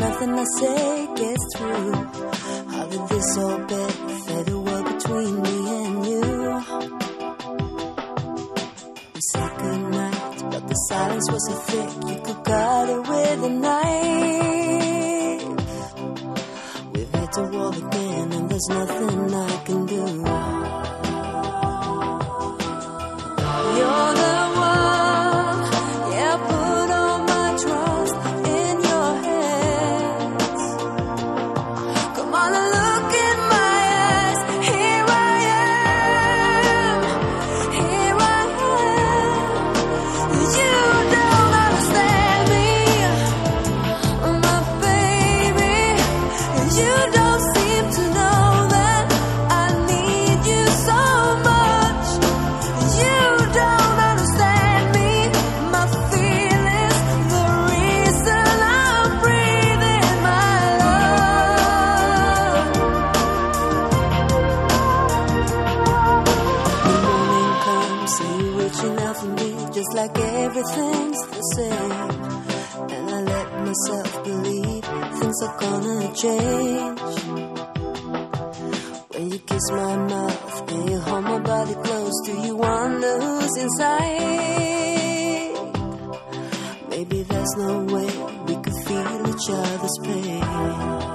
nothing I say gets through. How did this orbit fade away between me and you? We said goodnight, but the silence was so thick you could cut it with a knife. everything's the same. And I let myself believe things are gonna change. When you kiss my mouth and you hold my body close, do you wonder who's inside? Maybe there's no way we could feel each other's pain.